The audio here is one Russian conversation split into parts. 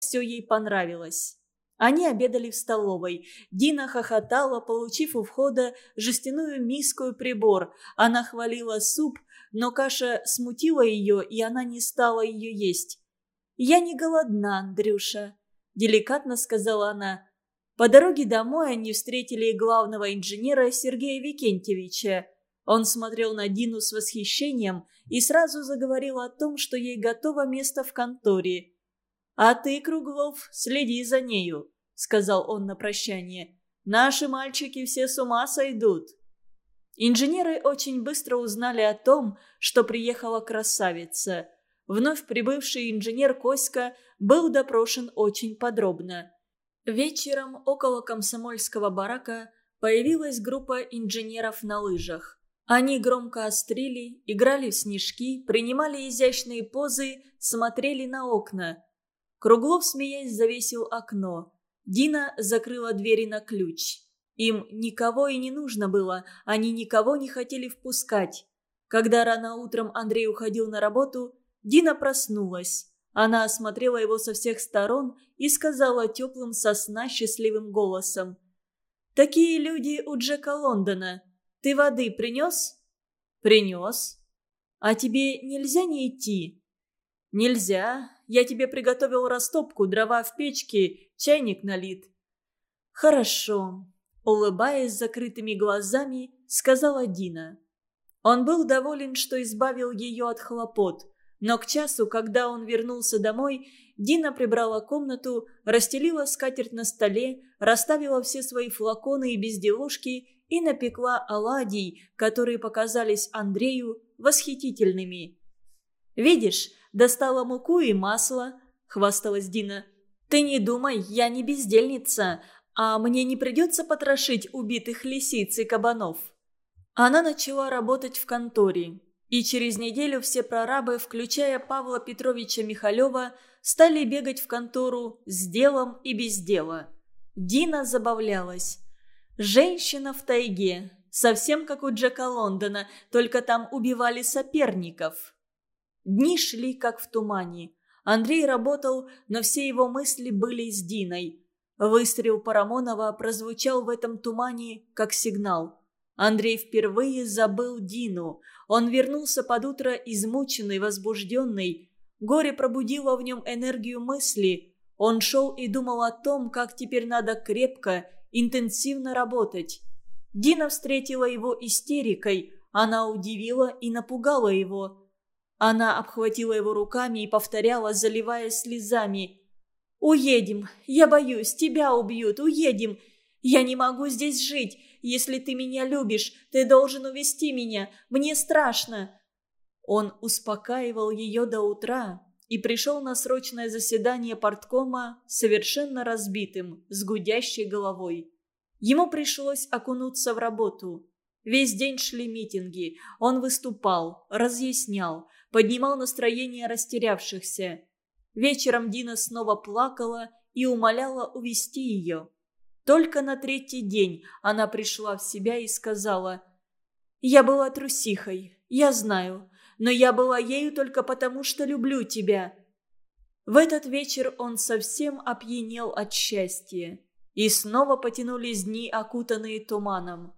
все ей понравилось. Они обедали в столовой. Дина хохотала, получив у входа жестяную миску и прибор. Она хвалила суп, но каша смутила ее, и она не стала ее есть. «Я не голодна, Андрюша», – деликатно сказала она. По дороге домой они встретили главного инженера Сергея Викентьевича. Он смотрел на Дину с восхищением и сразу заговорил о том, что ей готово место в конторе. «А ты, Круглов, следи за нею», — сказал он на прощание. «Наши мальчики все с ума сойдут». Инженеры очень быстро узнали о том, что приехала красавица. Вновь прибывший инженер Коська был допрошен очень подробно. Вечером около комсомольского барака появилась группа инженеров на лыжах. Они громко острили, играли в снежки, принимали изящные позы, смотрели на окна. Круглов, смеясь, завесил окно. Дина закрыла двери на ключ. Им никого и не нужно было, они никого не хотели впускать. Когда рано утром Андрей уходил на работу, Дина проснулась. Она осмотрела его со всех сторон и сказала теплым сосна счастливым голосом. «Такие люди у Джека Лондона. Ты воды принес?» «Принес. А тебе нельзя не идти?» «Нельзя. Я тебе приготовил растопку, дрова в печке, чайник налит». «Хорошо», — улыбаясь закрытыми глазами, сказала Дина. Он был доволен, что избавил ее от хлопот. Но к часу, когда он вернулся домой, Дина прибрала комнату, расстелила скатерть на столе, расставила все свои флаконы и безделушки и напекла оладий, которые показались Андрею восхитительными. «Видишь, достала муку и масло», — хвасталась Дина. «Ты не думай, я не бездельница, а мне не придется потрошить убитых лисиц и кабанов». Она начала работать в конторе. И через неделю все прорабы, включая Павла Петровича Михалева, стали бегать в контору с делом и без дела. Дина забавлялась. Женщина в тайге, совсем как у Джека Лондона, только там убивали соперников. Дни шли как в тумане. Андрей работал, но все его мысли были с Диной. Выстрел Парамонова прозвучал в этом тумане как сигнал. Андрей впервые забыл Дину. Он вернулся под утро измученный, возбужденный. Горе пробудило в нем энергию мысли. Он шел и думал о том, как теперь надо крепко, интенсивно работать. Дина встретила его истерикой. Она удивила и напугала его. Она обхватила его руками и повторяла, заливая слезами. «Уедем! Я боюсь, тебя убьют! Уедем! Я не могу здесь жить! Если ты меня любишь, ты должен увести меня. Мне страшно». Он успокаивал ее до утра и пришел на срочное заседание порткома совершенно разбитым, с гудящей головой. Ему пришлось окунуться в работу. Весь день шли митинги. Он выступал, разъяснял, поднимал настроение растерявшихся. Вечером Дина снова плакала и умоляла увести ее. Только на третий день она пришла в себя и сказала, «Я была трусихой, я знаю, но я была ею только потому, что люблю тебя». В этот вечер он совсем опьянел от счастья. И снова потянулись дни, окутанные туманом.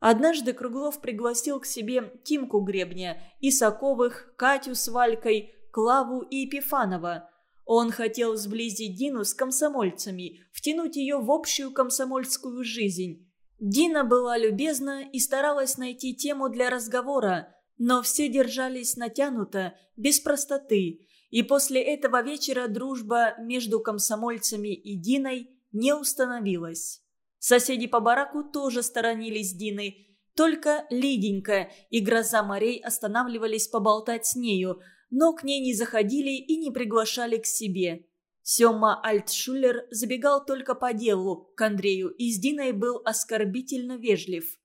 Однажды Круглов пригласил к себе Тимку Гребня, Исаковых, Катю с Валькой, Клаву и Епифанова – он хотел сблизить Дину с комсомольцами, втянуть ее в общую комсомольскую жизнь. Дина была любезна и старалась найти тему для разговора, но все держались натянуто, без простоты, и после этого вечера дружба между комсомольцами и Диной не установилась. Соседи по бараку тоже сторонились Дины, только Лиденька и Гроза морей останавливались поболтать с нею – но к ней не заходили и не приглашали к себе. Сёма Альтшулер забегал только по делу к Андрею и с Диной был оскорбительно вежлив.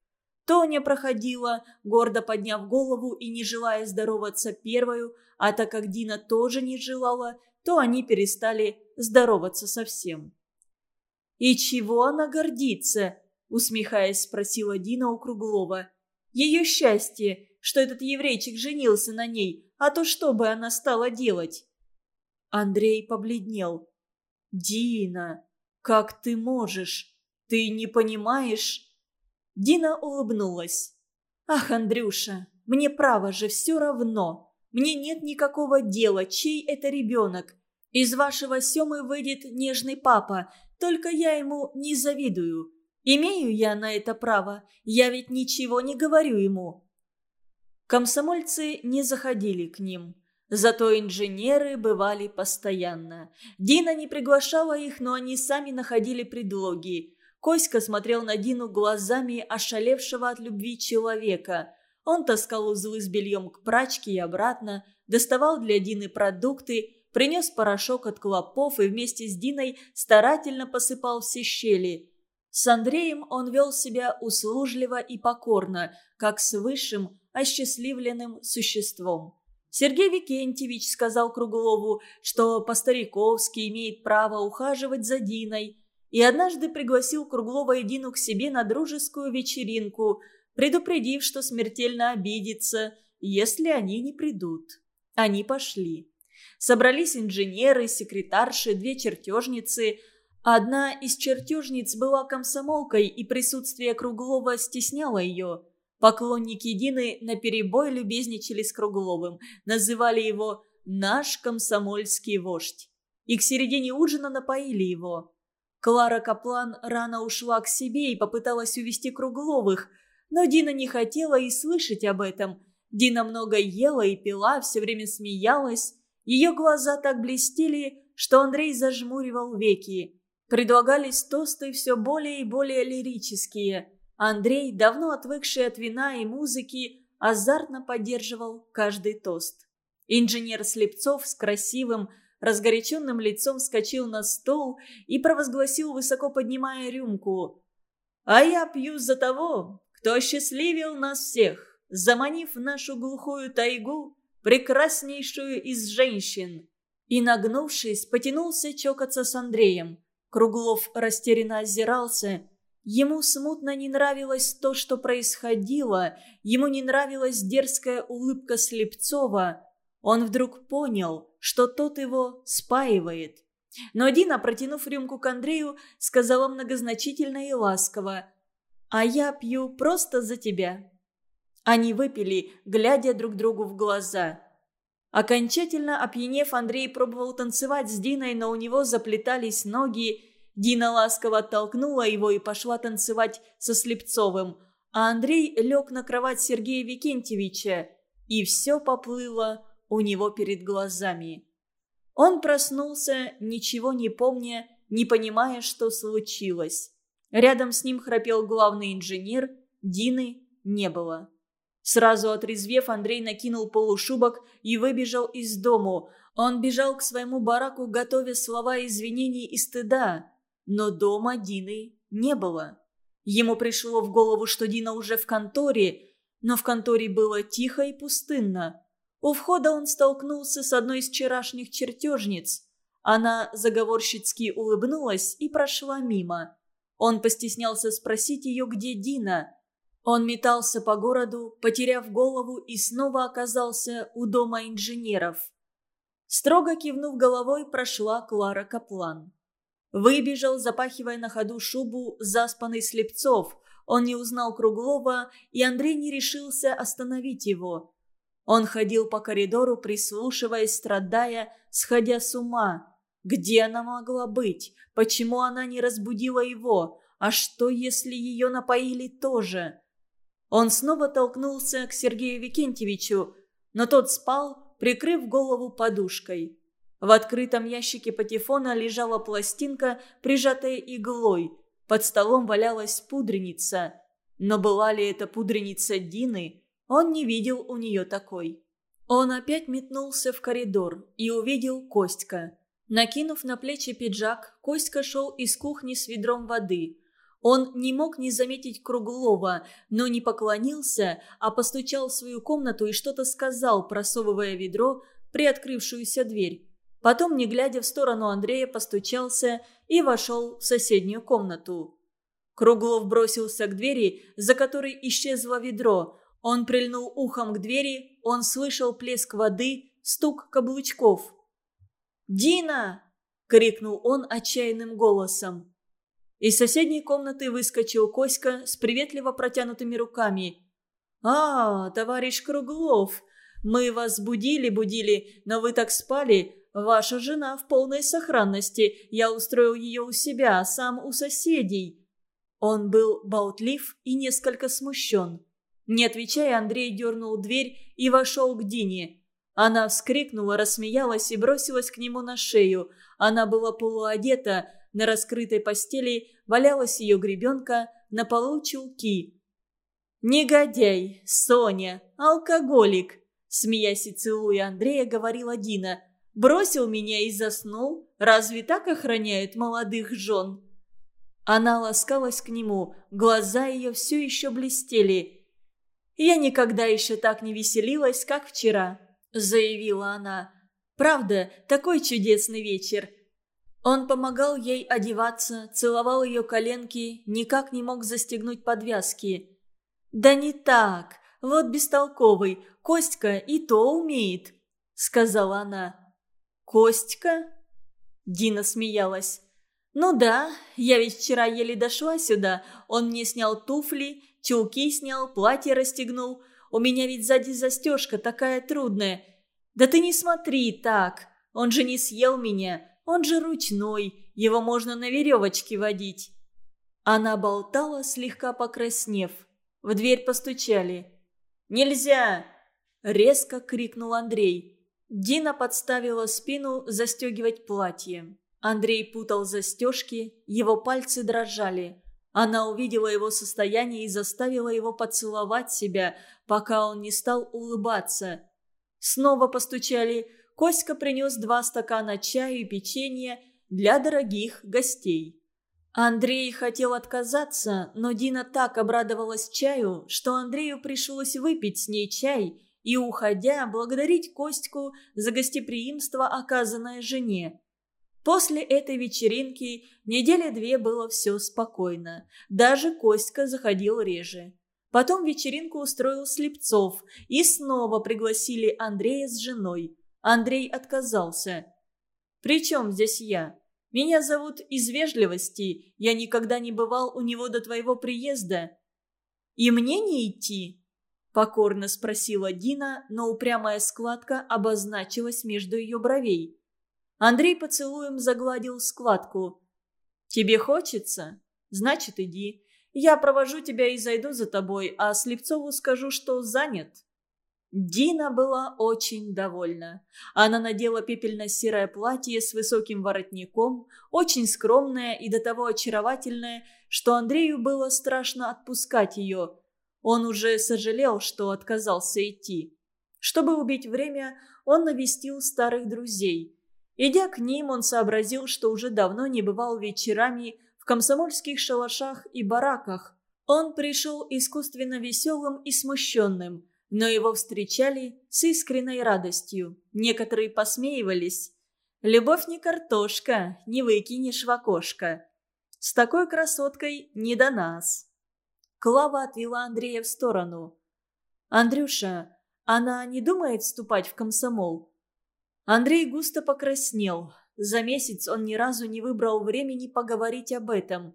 Тоня проходила, гордо подняв голову и не желая здороваться первою, а так как Дина тоже не желала, то они перестали здороваться совсем. «И чего она гордится?» – усмехаясь, спросила Дина у Круглова. «Ее счастье, что этот еврейчик женился на ней, а то что бы она стала делать?» Андрей побледнел. «Дина, как ты можешь? Ты не понимаешь?» Дина улыбнулась. «Ах, Андрюша, мне право же все равно. Мне нет никакого дела, чей это ребенок. Из вашего Семы выйдет нежный папа, только я ему не завидую. Имею я на это право, я ведь ничего не говорю ему». Комсомольцы не заходили к ним. Зато инженеры бывали постоянно. Дина не приглашала их, но они сами находили предлоги. Коська смотрел на Дину глазами ошалевшего от любви человека. Он таскал узлы с бельем к прачке и обратно, доставал для Дины продукты, принес порошок от клопов и вместе с Диной старательно посыпал все щели. С Андреем он вел себя услужливо и покорно, как с высшим, осчастливленным существом. Сергей Викентьевич сказал Круглову, что по-стариковски имеет право ухаживать за Диной, и однажды пригласил Круглова и Дину к себе на дружескую вечеринку, предупредив, что смертельно обидится, если они не придут. Они пошли. Собрались инженеры, секретарши, две чертежницы. Одна из чертежниц была комсомолкой, и присутствие Круглова стесняло ее – Поклонники Дины наперебой любезничали с Кругловым, называли его «наш комсомольский вождь». И к середине ужина напоили его. Клара Каплан рано ушла к себе и попыталась увести Кругловых, но Дина не хотела и слышать об этом. Дина много ела и пила, все время смеялась. Ее глаза так блестели, что Андрей зажмуривал веки. Предлагались тосты все более и более лирические – Андрей, давно отвыкший от вина и музыки, азартно поддерживал каждый тост. Инженер Слепцов с красивым, разгоряченным лицом вскочил на стол и провозгласил, высоко поднимая рюмку. «А я пью за того, кто счастливил нас всех, заманив нашу глухую тайгу прекраснейшую из женщин». И, нагнувшись, потянулся чокаться с Андреем. Круглов растерянно озирался – Ему смутно не нравилось то, что происходило, ему не нравилась дерзкая улыбка Слепцова. Он вдруг понял, что тот его спаивает. Но Дина, протянув рюмку к Андрею, сказала многозначительно и ласково «А я пью просто за тебя». Они выпили, глядя друг другу в глаза. Окончательно опьянев, Андрей пробовал танцевать с Диной, но у него заплетались ноги, Дина ласково оттолкнула его и пошла танцевать со Слепцовым, а Андрей лег на кровать Сергея Викентьевича, и все поплыло у него перед глазами. Он проснулся, ничего не помня, не понимая, что случилось. Рядом с ним храпел главный инженер, Дины не было. Сразу отрезвев, Андрей накинул полушубок и выбежал из дому. Он бежал к своему бараку, готовя слова извинений и стыда. Но дома Дины не было. Ему пришло в голову, что Дина уже в конторе, но в конторе было тихо и пустынно. У входа он столкнулся с одной из вчерашних чертежниц. Она заговорщицки улыбнулась и прошла мимо. Он постеснялся спросить ее, где Дина. Он метался по городу, потеряв голову, и снова оказался у дома инженеров. Строго кивнув головой, прошла Клара Каплан. Выбежал, запахивая на ходу шубу заспанный Слепцов. Он не узнал Круглова, и Андрей не решился остановить его. Он ходил по коридору, прислушиваясь, страдая, сходя с ума. Где она могла быть? Почему она не разбудила его? А что, если ее напоили тоже? Он снова толкнулся к Сергею Викентьевичу, но тот спал, прикрыв голову подушкой. В открытом ящике патефона лежала пластинка, прижатая иглой. Под столом валялась пудреница. Но была ли это пудреница Дины, он не видел у нее такой. Он опять метнулся в коридор и увидел Костька. Накинув на плечи пиджак, Костька шел из кухни с ведром воды. Он не мог не заметить Круглова, но не поклонился, а постучал в свою комнату и что-то сказал, просовывая ведро приоткрывшуюся дверь. Потом, не глядя в сторону Андрея, постучался и вошел в соседнюю комнату. Круглов бросился к двери, за которой исчезло ведро. Он прильнул ухом к двери, он слышал плеск воды, стук каблучков. «Дина!» — крикнул он отчаянным голосом. Из соседней комнаты выскочил Коська с приветливо протянутыми руками. «А, товарищ Круглов, мы вас будили-будили, но вы так спали. Ваша жена в полной сохранности. Я устроил ее у себя, сам у соседей». Он был болтлив и несколько смущен. Не отвечая, Андрей дернул дверь и вошел к Дине. Она вскрикнула, рассмеялась и бросилась к нему на шею. Она была полуодета, на раскрытой постели валялась ее гребенка, на полу чулки. «Негодяй! Соня! Алкоголик!» Смеясь и целуя Андрея, говорила Дина. «Бросил меня и заснул? Разве так охраняют молодых жен?» Она ласкалась к нему, глаза ее все еще блестели. «Я никогда еще так не веселилась, как вчера», — заявила она. «Правда, такой чудесный вечер». Он помогал ей одеваться, целовал ее коленки, никак не мог застегнуть подвязки. «Да не так, вот бестолковый, Костька и то умеет», — сказала она. «Костька?» Дина смеялась. «Ну да, я ведь вчера еле дошла сюда. Он мне снял туфли, чулки снял, платье расстегнул. У меня ведь сзади застежка такая трудная. Да ты не смотри так. Он же не съел меня. Он же ручной. Его можно на веревочке водить». Она болтала, слегка покраснев. В дверь постучали. «Нельзя!» – резко крикнул Андрей. Дина подставила спину застегивать платье. Андрей путал застежки, его пальцы дрожали. Она увидела его состояние и заставила его поцеловать себя, пока он не стал улыбаться. Снова постучали. Коська принес два стакана чая и печенья для дорогих гостей. Андрей хотел отказаться, но Дина так обрадовалась чаю, что Андрею пришлось выпить с ней чай и, уходя, благодарить Костьку за гостеприимство, оказанное жене. После этой вечеринки недели две было все спокойно. Даже Костька заходил реже. Потом вечеринку устроил Слепцов, и снова пригласили Андрея с женой. Андрей отказался. «При чем здесь я? Меня зовут из вежливости, я никогда не бывал у него до твоего приезда». «И мне не идти?» – покорно спросила Дина, но упрямая складка обозначилась между ее бровей. Андрей поцелуем загладил складку. «Тебе хочется? Значит, иди. Я провожу тебя и зайду за тобой, а Слепцову скажу, что занят». Дина была очень довольна. Она надела пепельно-серое платье с высоким воротником, очень скромное и до того очаровательное, что Андрею было страшно отпускать ее. Он уже сожалел, что отказался идти. Чтобы убить время, он навестил старых друзей – Идя к ним, он сообразил, что уже давно не бывал вечерами в комсомольских шалашах и бараках. Он пришел искусственно веселым и смущенным, но его встречали с искренней радостью. Некоторые посмеивались. «Любовь не картошка, не выкинешь в окошко. С такой красоткой не до нас». Клава отвела Андрея в сторону. «Андрюша, она не думает вступать в комсомол?» Андрей густо покраснел. За месяц он ни разу не выбрал времени поговорить об этом.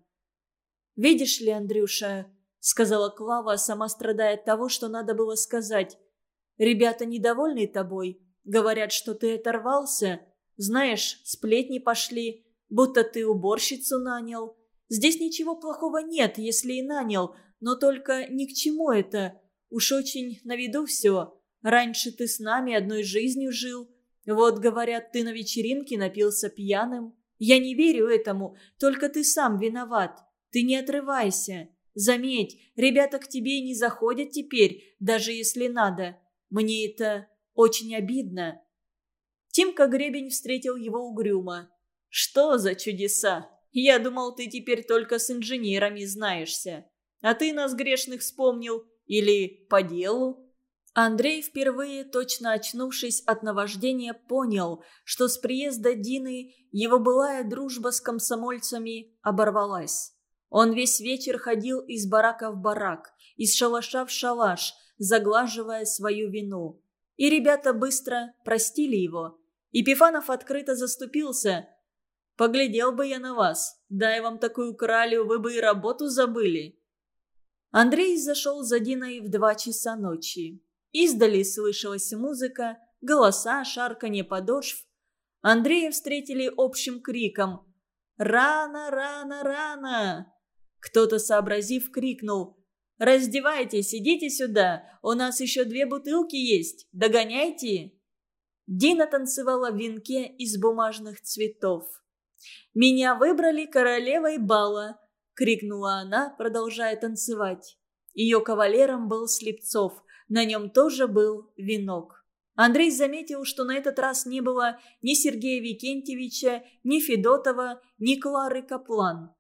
«Видишь ли, Андрюша», — сказала Клава, сама страдая от того, что надо было сказать, «ребята недовольны тобой, говорят, что ты оторвался. Знаешь, сплетни пошли, будто ты уборщицу нанял. Здесь ничего плохого нет, если и нанял, но только ни к чему это. Уж очень на виду все. Раньше ты с нами одной жизнью жил». Вот, говорят, ты на вечеринке напился пьяным. Я не верю этому, только ты сам виноват. Ты не отрывайся. Заметь, ребята к тебе не заходят теперь, даже если надо. Мне это очень обидно». Тимка Гребень встретил его угрюмо. «Что за чудеса? Я думал, ты теперь только с инженерами знаешься. А ты нас грешных вспомнил? Или по делу?» Андрей, впервые точно очнувшись от наваждения, понял, что с приезда Дины его былая дружба с комсомольцами оборвалась. Он весь вечер ходил из барака в барак, из шалаша в шалаш, заглаживая свою вину. И ребята быстро простили его. И Пифанов открыто заступился. Поглядел бы я на вас. Дай вам такую кралю, вы бы и работу забыли». Андрей зашел за Диной в два часа ночи. Издали слышалась музыка, голоса, шарканье подошв. Андрея встретили общим криком «Рано, рано, рано!». Кто-то, сообразив, крикнул «Раздевайтесь, идите сюда, у нас еще две бутылки есть, догоняйте!» Дина танцевала в венке из бумажных цветов. «Меня выбрали королевой бала!» — крикнула она, продолжая танцевать. Ее кавалером был Слепцов, на нем тоже был венок. Андрей заметил, что на этот раз не было ни Сергея Викентьевича, ни Федотова, ни Клары Каплан.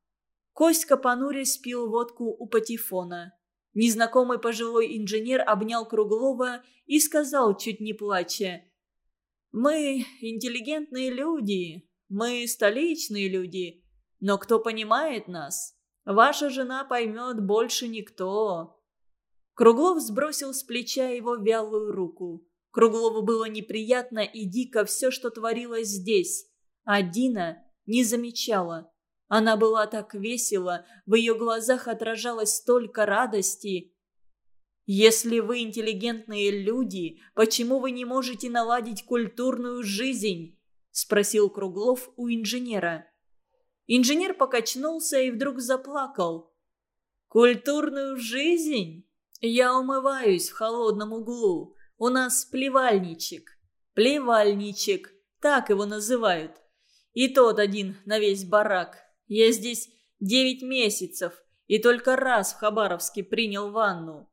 Коська понурясь пил водку у патефона. Незнакомый пожилой инженер обнял Круглова и сказал, чуть не плача, «Мы интеллигентные люди, мы столичные люди, но кто понимает нас? Ваша жена поймет больше никто». Круглов сбросил с плеча его вялую руку. Круглову было неприятно и дико все, что творилось здесь. А Дина не замечала. Она была так весела, в ее глазах отражалось столько радости. «Если вы интеллигентные люди, почему вы не можете наладить культурную жизнь?» – спросил Круглов у инженера. Инженер покачнулся и вдруг заплакал. «Культурную жизнь?» Я умываюсь в холодном углу. У нас плевальничек. Плевальничек. Так его называют. И тот один на весь барак. Я здесь девять месяцев и только раз в Хабаровске принял ванну.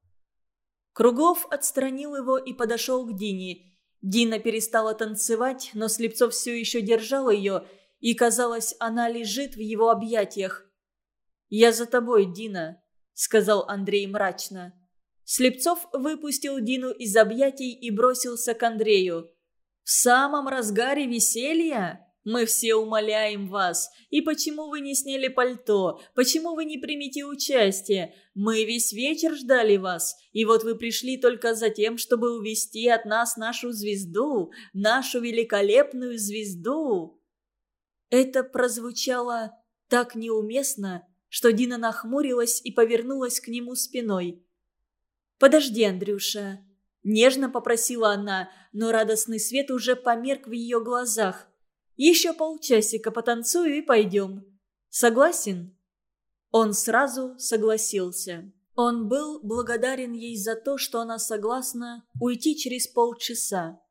Кругов отстранил его и подошел к Дине. Дина перестала танцевать, но Слепцов все еще держал ее, и, казалось, она лежит в его объятиях. «Я за тобой, Дина», — сказал Андрей мрачно. Слепцов выпустил Дину из объятий и бросился к Андрею. «В самом разгаре веселья? Мы все умоляем вас. И почему вы не сняли пальто? Почему вы не примете участие? Мы весь вечер ждали вас. И вот вы пришли только за тем, чтобы увести от нас нашу звезду, нашу великолепную звезду». Это прозвучало так неуместно, что Дина нахмурилась и повернулась к нему спиной. «Подожди, Андрюша!» Нежно попросила она, но радостный свет уже померк в ее глазах. «Еще полчасика потанцую и пойдем. Согласен?» Он сразу согласился. Он был благодарен ей за то, что она согласна уйти через полчаса.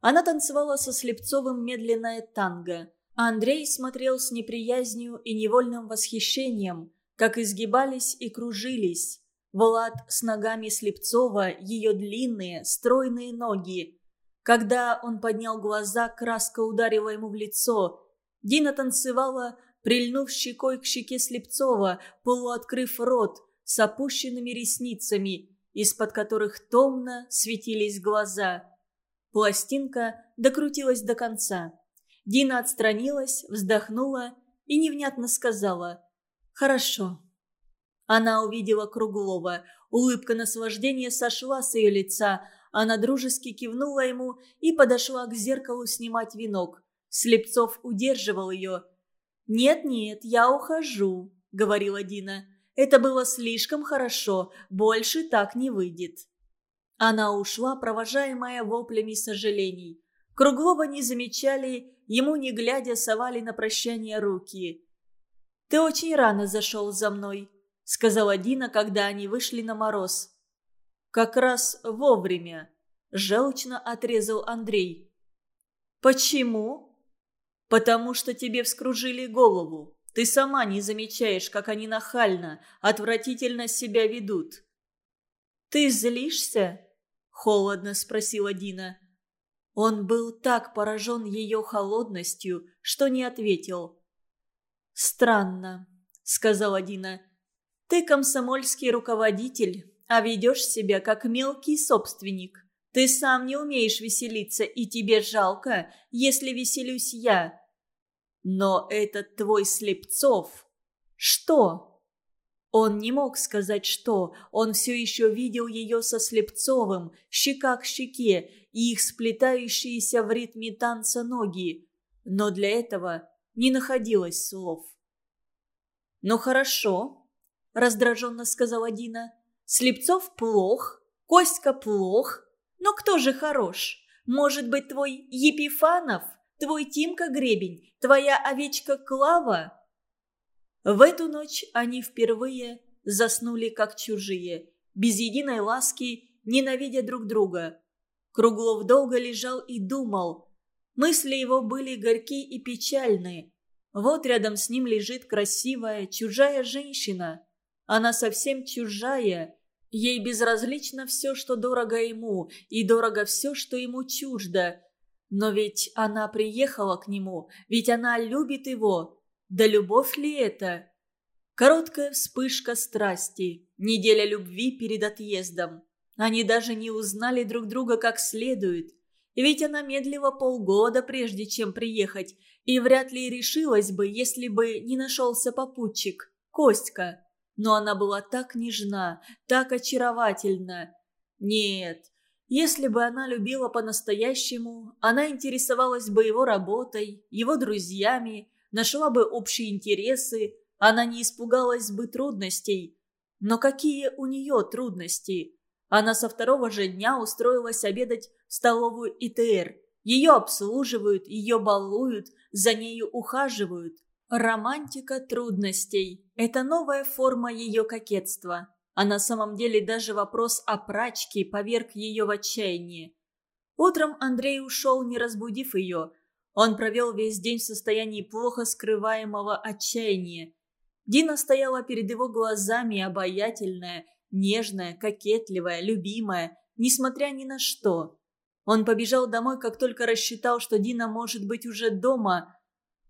Она танцевала со Слепцовым медленное танго. Андрей смотрел с неприязнью и невольным восхищением, как изгибались и кружились Влад с ногами Слепцова, ее длинные, стройные ноги. Когда он поднял глаза, краска ударила ему в лицо. Дина танцевала, прильнув щекой к щеке Слепцова, полуоткрыв рот, с опущенными ресницами, из-под которых томно светились глаза. Пластинка докрутилась до конца. Дина отстранилась, вздохнула и невнятно сказала «Хорошо, она увидела Круглова. Улыбка наслаждения сошла с ее лица. Она дружески кивнула ему и подошла к зеркалу снимать венок. Слепцов удерживал ее. «Нет-нет, я ухожу», — говорила Дина. «Это было слишком хорошо, больше так не выйдет». Она ушла, провожаемая воплями сожалений. Круглова не замечали, ему не глядя совали на прощание руки. «Ты очень рано зашел за мной», — сказала Дина, когда они вышли на мороз. «Как раз вовремя», — желчно отрезал Андрей. «Почему?» «Потому что тебе вскружили голову. Ты сама не замечаешь, как они нахально, отвратительно себя ведут». «Ты злишься?» — холодно спросила Дина. Он был так поражен ее холодностью, что не ответил. «Странно», — сказала Дина. Ты комсомольский руководитель, а ведешь себя как мелкий собственник. Ты сам не умеешь веселиться, и тебе жалко, если веселюсь я. Но этот твой Слепцов... Что? Он не мог сказать что. Он все еще видел ее со Слепцовым, щека к щеке, и их сплетающиеся в ритме танца ноги. Но для этого не находилось слов. «Ну хорошо», – раздраженно сказала Дина. «Слепцов плох, Костька плох, но кто же хорош? Может быть, твой Епифанов, твой Тимка Гребень, твоя овечка Клава?» В эту ночь они впервые заснули как чужие, без единой ласки, ненавидя друг друга. Круглов долго лежал и думал. Мысли его были горьки и печальные. Вот рядом с ним лежит красивая, чужая женщина. Она совсем чужая. Ей безразлично все, что дорого ему, и дорого все, что ему чуждо. Но ведь она приехала к нему, ведь она любит его. Да любовь ли это? Короткая вспышка страсти, неделя любви перед отъездом. Они даже не узнали друг друга как следует. Ведь она медлила полгода, прежде чем приехать, и вряд ли решилась бы, если бы не нашелся попутчик, Костька. Но она была так нежна, так очаровательна. Нет, если бы она любила по-настоящему, она интересовалась бы его работой, его друзьями, нашла бы общие интересы, она не испугалась бы трудностей. Но какие у нее трудности? Она со второго же дня устроилась обедать в столовую ИТР. Ее обслуживают, ее балуют, за нею ухаживают. Романтика трудностей – это новая форма ее кокетства. А на самом деле даже вопрос о прачке поверг ее в отчаяние. Утром Андрей ушел, не разбудив ее. Он провел весь день в состоянии плохо скрываемого отчаяния. Дина стояла перед его глазами, обаятельная, нежная, кокетливая, любимая, несмотря ни на что. Он побежал домой, как только рассчитал, что Дина может быть уже дома.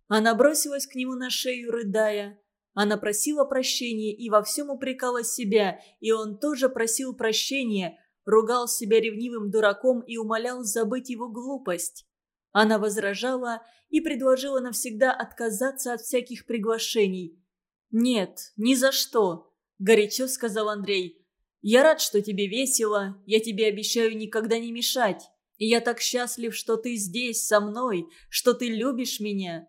Она бросилась к нему на шею, рыдая. Она просила прощения и во всем упрекала себя, и он тоже просил прощения, ругал себя ревнивым дураком и умолял забыть его глупость. Она возражала и предложила навсегда отказаться от всяких приглашений. «Нет, ни за что», – горячо сказал Андрей. «Я рад, что тебе весело, я тебе обещаю никогда не мешать. И я так счастлив, что ты здесь, со мной, что ты любишь меня».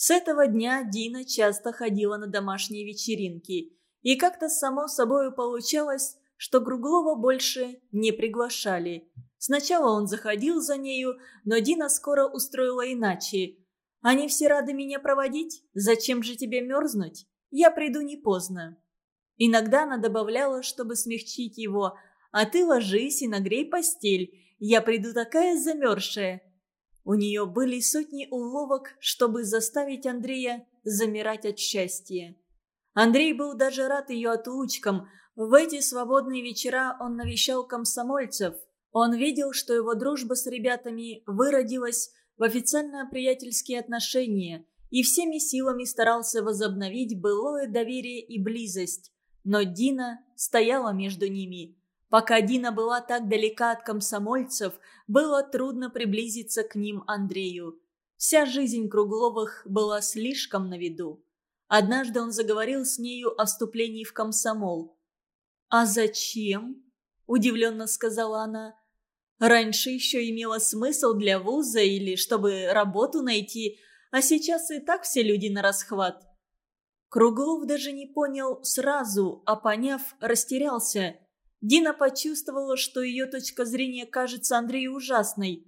С этого дня Дина часто ходила на домашние вечеринки. И как-то само собой получалось, что Круглова больше не приглашали. Сначала он заходил за нею, но Дина скоро устроила иначе. «Они все рады меня проводить? Зачем же тебе мерзнуть? Я приду не поздно». Иногда она добавляла, чтобы смягчить его, «А ты ложись и нагрей постель, я приду такая замерзшая». У нее были сотни уловок, чтобы заставить Андрея замирать от счастья. Андрей был даже рад ее отлучкам. В эти свободные вечера он навещал комсомольцев. Он видел, что его дружба с ребятами выродилась в официально-приятельские отношения и всеми силами старался возобновить былое доверие и близость. Но Дина стояла между ними – Пока Дина была так далека от комсомольцев, было трудно приблизиться к ним Андрею. Вся жизнь Кругловых была слишком на виду. Однажды он заговорил с нею о вступлении в комсомол. «А зачем?» – удивленно сказала она. «Раньше еще имело смысл для вуза или чтобы работу найти, а сейчас и так все люди на расхват». Круглов даже не понял сразу, а поняв, растерялся – Дина почувствовала, что ее точка зрения кажется Андрею ужасной.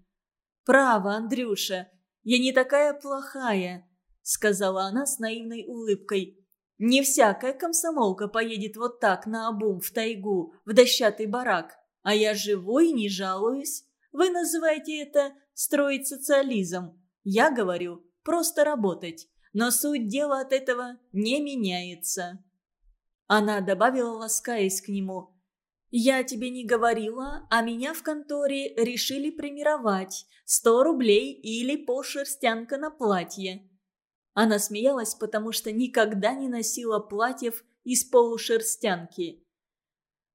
«Право, Андрюша, я не такая плохая», — сказала она с наивной улыбкой. «Не всякая комсомолка поедет вот так на обум в тайгу, в дощатый барак. А я живу и не жалуюсь. Вы называете это строить социализм. Я говорю, просто работать. Но суть дела от этого не меняется». Она добавила, ласкаясь к нему. «Я тебе не говорила, а меня в конторе решили премировать. Сто рублей или полшерстянка на платье». Она смеялась, потому что никогда не носила платьев из полушерстянки.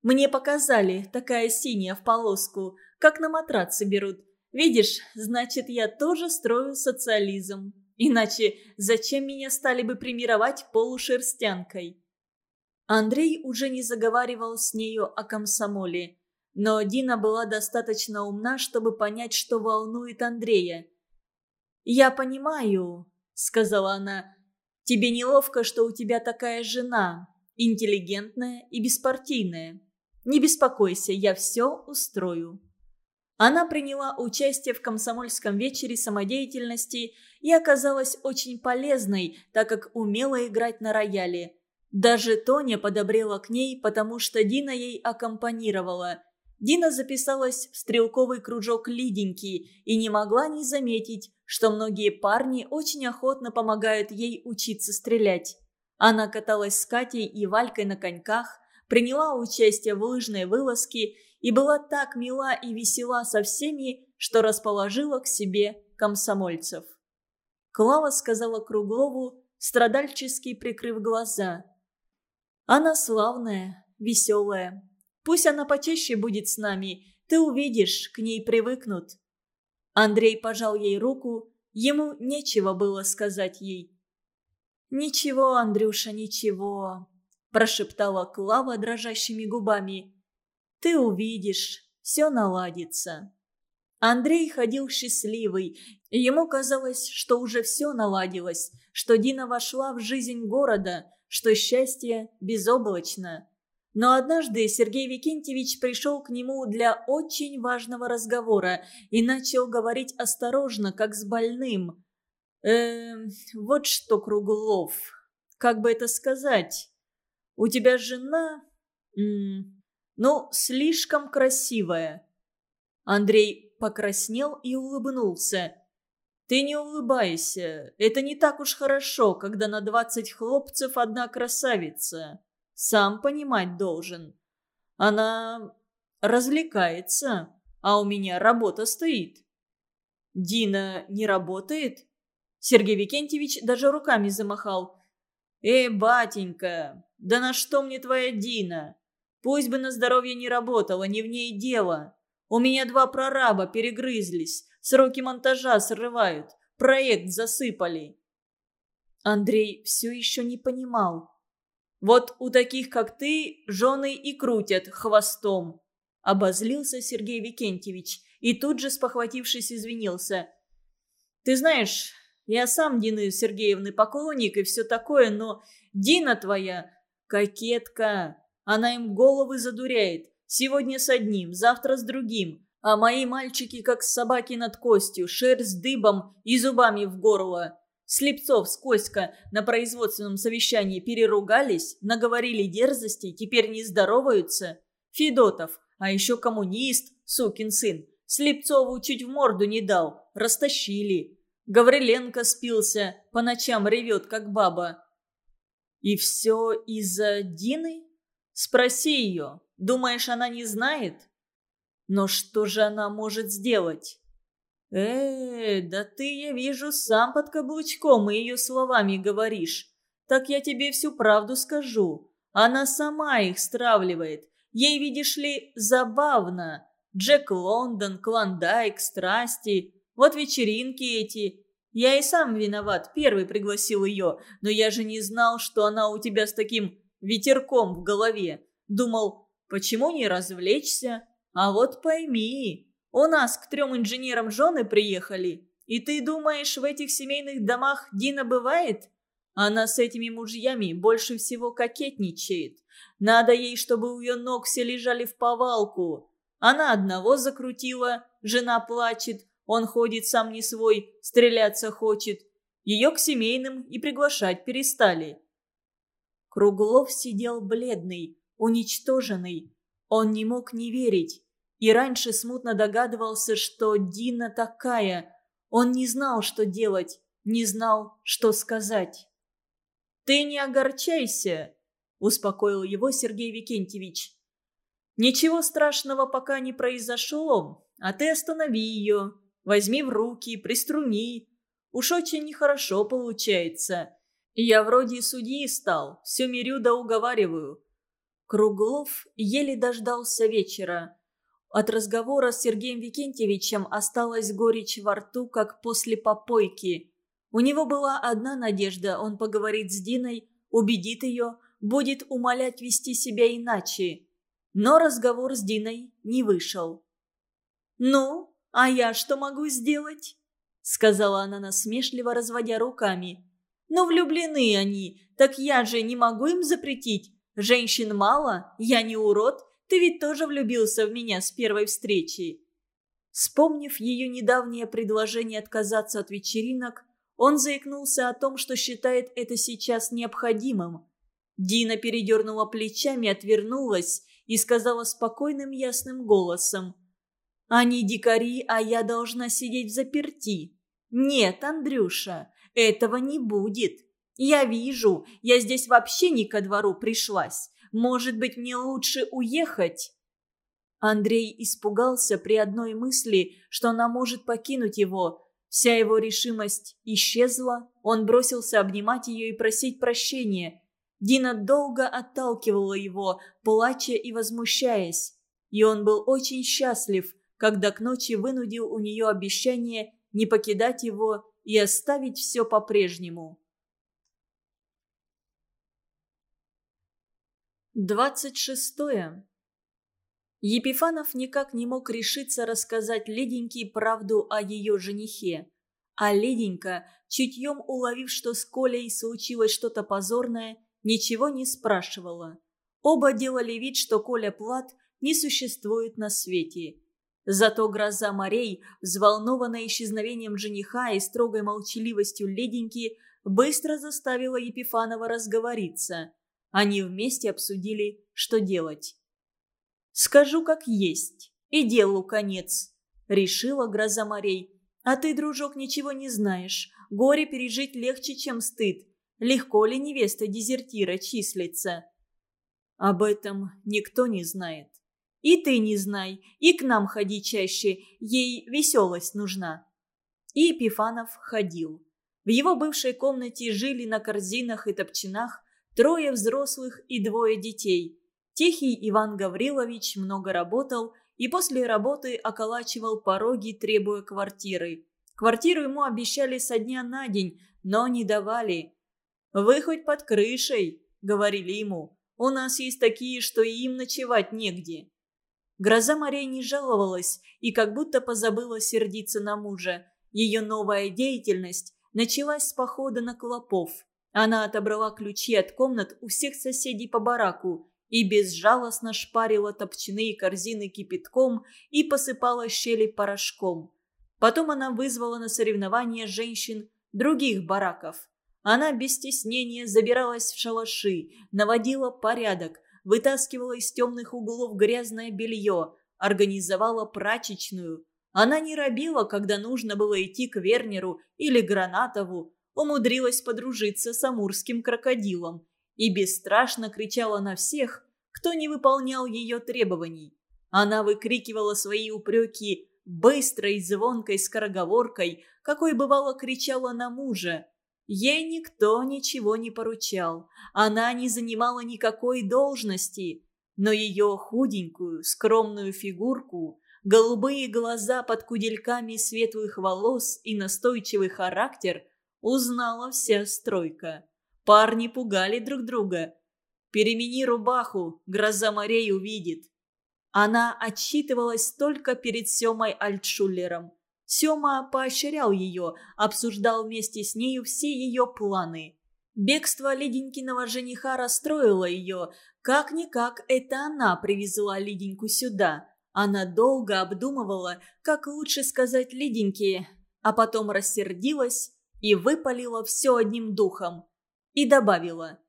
«Мне показали, такая синяя в полоску, как на матраце берут. Видишь, значит, я тоже строю социализм. Иначе зачем меня стали бы премировать полушерстянкой?» Андрей уже не заговаривал с нею о комсомоле. Но Дина была достаточно умна, чтобы понять, что волнует Андрея. «Я понимаю», сказала она. «Тебе неловко, что у тебя такая жена, интеллигентная и беспартийная. Не беспокойся, я все устрою». Она приняла участие в комсомольском вечере самодеятельности и оказалась очень полезной, так как умела играть на рояле. Даже Тоня подобрела к ней, потому что Дина ей аккомпанировала. Дина записалась в стрелковый кружок Лиденьки и не могла не заметить, что многие парни очень охотно помогают ей учиться стрелять. Она каталась с Катей и Валькой на коньках, приняла участие в лыжной вылазке и была так мила и весела со всеми, что расположила к себе комсомольцев. Клава сказала Круглову, страдальчески прикрыв глаза. «Она славная, веселая. Пусть она почаще будет с нами, ты увидишь, к ней привыкнут». Андрей пожал ей руку, ему нечего было сказать ей. «Ничего, Андрюша, ничего», – прошептала Клава дрожащими губами. «Ты увидишь, все наладится». Андрей ходил счастливый. Ему казалось, что уже все наладилось, что Дина вошла в жизнь города, что счастье безоблачно. Но однажды Сергей Викентьевич пришел к нему для очень важного разговора и начал говорить осторожно, как с больным. «Эм, вот что, Круглов, как бы это сказать? У тебя жена... М -м, ну, слишком красивая». Андрей покраснел и улыбнулся. «Ты не улыбайся. Это не так уж хорошо, когда на двадцать хлопцев одна красавица. Сам понимать должен. Она развлекается, а у меня работа стоит». «Дина не работает?» Сергей Викентьевич даже руками замахал. «Э, батенька, да на что мне твоя Дина? Пусть бы на здоровье не работала, не в ней дело. У меня два прораба перегрызлись, сроки монтажа срывают, проект засыпали. Андрей все еще не понимал. Вот у таких, как ты, жены и крутят хвостом. Обозлился Сергей Викентьевич и тут же, спохватившись, извинился. Ты знаешь, я сам Дины Сергеевны поклонник и все такое, но Дина твоя кокетка. Она им головы задуряет. Сегодня с одним, завтра с другим. А мои мальчики как собаки над костью, шерсть дыбом и зубами в горло. Слепцов с Коська на производственном совещании переругались, наговорили дерзостей, теперь не здороваются. Федотов, а еще коммунист, сукин сын. Слепцову чуть в морду не дал, растащили. Гавриленко спился, по ночам ревет, как баба. И все из-за Дины? Спроси ее. Думаешь, она не знает? Но что же она может сделать? Э, да ты, я вижу, сам под каблучком и ее словами говоришь. Так я тебе всю правду скажу. Она сама их стравливает. Ей, видишь ли, забавно. Джек Лондон, Клондайк, страсти. Вот вечеринки эти. Я и сам виноват, первый пригласил ее, но я же не знал, что она у тебя с таким ветерком в голове. Думал, Почему не развлечься? А вот пойми, у нас к трем инженерам жены приехали. И ты думаешь, в этих семейных домах Дина бывает? Она с этими мужьями больше всего кокетничает. Надо ей, чтобы у ее ног все лежали в повалку. Она одного закрутила, жена плачет, он ходит сам не свой, стреляться хочет. Ее к семейным и приглашать перестали. Круглов сидел бледный, уничтоженный. Он не мог не верить. И раньше смутно догадывался, что Дина такая. Он не знал, что делать, не знал, что сказать. «Ты не огорчайся», – успокоил его Сергей Викентьевич. «Ничего страшного пока не произошло, а ты останови ее, возьми в руки, приструни. Уж очень нехорошо получается. Я вроде судьи стал, все мирю да уговариваю. Круглов еле дождался вечера. От разговора с Сергеем Викентьевичем осталась горечь во рту, как после попойки. У него была одна надежда, он поговорит с Диной, убедит ее, будет умолять вести себя иначе. Но разговор с Диной не вышел. «Ну, а я что могу сделать?» сказала она насмешливо, разводя руками. «Но влюблены они, так я же не могу им запретить. Женщин мало, я не урод, ты ведь тоже влюбился в меня с первой встречи». Вспомнив ее недавнее предложение отказаться от вечеринок, он заикнулся о том, что считает это сейчас необходимым. Дина передернула плечами, отвернулась и сказала спокойным ясным голосом. «Они дикари, а я должна сидеть в заперти. Нет, Андрюша, этого не будет. Я вижу, я здесь вообще не ко двору пришлась. Может быть, мне лучше уехать?» Андрей испугался при одной мысли, что она может покинуть его. Вся его решимость исчезла, он бросился обнимать ее и просить прощения. Дина долго отталкивала его, плача и возмущаясь. И он был очень счастлив, когда к ночи вынудил у нее обещание не покидать его и оставить все по-прежнему. Двадцать шестое. Епифанов никак не мог решиться рассказать Леденьке правду о ее женихе. А Леденька, чутьем уловив, что с Колей случилось что-то позорное, ничего не спрашивала. Оба делали вид, что Коля Плат не существует на свете. Зато гроза морей, взволнованная исчезновением жениха и строгой молчаливостью Леденьки, быстро заставила Епифанова разговориться. Они вместе обсудили, что делать. «Скажу, как есть, и делу конец», — решила гроза морей. «А ты, дружок, ничего не знаешь. Горе пережить легче, чем стыд. Легко ли невеста дезертира числится?» «Об этом никто не знает», и ты не знай, и к нам ходи чаще, ей веселость нужна». И Епифанов ходил. В его бывшей комнате жили на корзинах и топчинах трое взрослых и двое детей. Тихий Иван Гаврилович много работал и после работы околачивал пороги, требуя квартиры. Квартиру ему обещали со дня на день, но не давали. «Вы хоть под крышей», — говорили ему. «У нас есть такие, что и им ночевать негде». Гроза морей не жаловалась и как будто позабыла сердиться на мужа. Ее новая деятельность началась с похода на клопов. Она отобрала ключи от комнат у всех соседей по бараку и безжалостно шпарила топчаные корзины кипятком и посыпала щели порошком. Потом она вызвала на соревнования женщин других бараков. Она без стеснения забиралась в шалаши, наводила порядок, вытаскивала из темных углов грязное белье, организовала прачечную. Она не робила, когда нужно было идти к Вернеру или Гранатову, умудрилась подружиться с амурским крокодилом и бесстрашно кричала на всех, кто не выполнял ее требований. Она выкрикивала свои упреки быстрой, звонкой скороговоркой, какой бывало кричала на мужа. Ей никто ничего не поручал, она не занимала никакой должности, но ее худенькую, скромную фигурку, голубые глаза под кудельками светлых волос и настойчивый характер узнала вся стройка. Парни пугали друг друга. «Перемени рубаху, гроза морей увидит». Она отчитывалась только перед Семой Альтшулером. Сёма поощрял ее, обсуждал вместе с нею все ее планы. Бегство Лиденькиного жениха расстроило ее. Как-никак это она привезла Лиденьку сюда. Она долго обдумывала, как лучше сказать Лиденьке, а потом рассердилась и выпалила все одним духом. И добавила.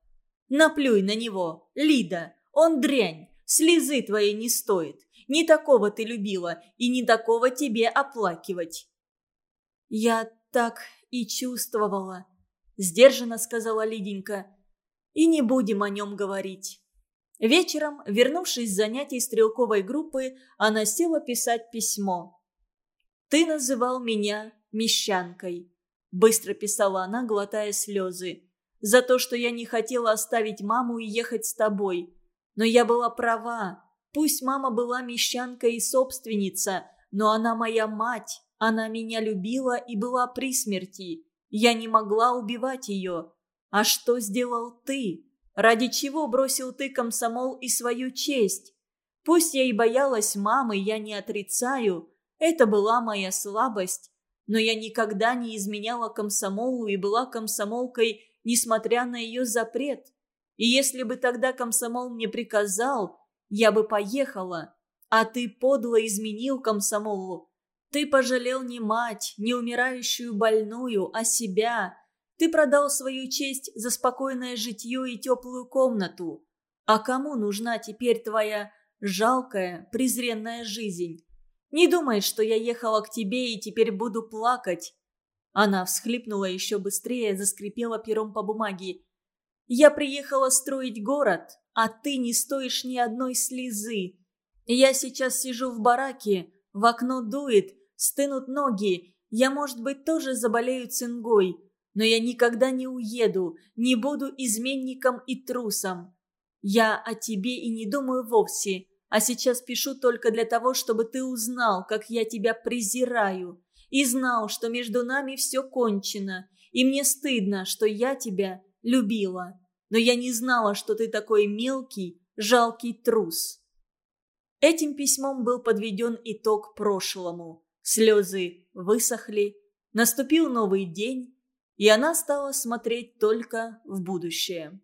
«Наплюй на него, Лида, он дрянь, слезы твои не стоит. Не такого ты любила, и не такого тебе оплакивать». «Я так и чувствовала», — сдержанно сказала Лиденька. «И не будем о нем говорить». Вечером, вернувшись с занятий стрелковой группы, она села писать письмо. «Ты называл меня мещанкой», — быстро писала она, глотая слезы. «За то, что я не хотела оставить маму и ехать с тобой. Но я была права. Пусть мама была мещанка и собственница, но она моя мать. Она меня любила и была при смерти. Я не могла убивать ее. А что сделал ты? Ради чего бросил ты комсомол и свою честь? Пусть я и боялась мамы, я не отрицаю. Это была моя слабость. но я никогда не изменяла комсомолу и была комсомолкой, несмотря на ее запрет. И если бы тогда комсомол мне приказал, я бы поехала. А ты подло изменил комсомолу. Ты пожалел не мать, не умирающую больную, а себя. Ты продал свою честь за спокойное житье и теплую комнату. А кому нужна теперь твоя жалкая, презренная жизнь? Не думай, что я ехала к тебе и теперь буду плакать. Она всхлипнула еще быстрее, заскрипела пером по бумаге. Я приехала строить город, а ты не стоишь ни одной слезы. Я сейчас сижу в бараке, в окно дует, стынут ноги. Я, может быть, тоже заболею цингой, но я никогда не уеду, не буду изменником и трусом. Я о тебе и не думаю вовсе, а сейчас пишу только для того, чтобы ты узнал, как я тебя презираю, и знал, что между нами все кончено, и мне стыдно, что я тебя любила, но я не знала, что ты такой мелкий, жалкий трус. Этим письмом был подведен итог прошлому. Слезы высохли, наступил новый день, и она стала смотреть только в будущее.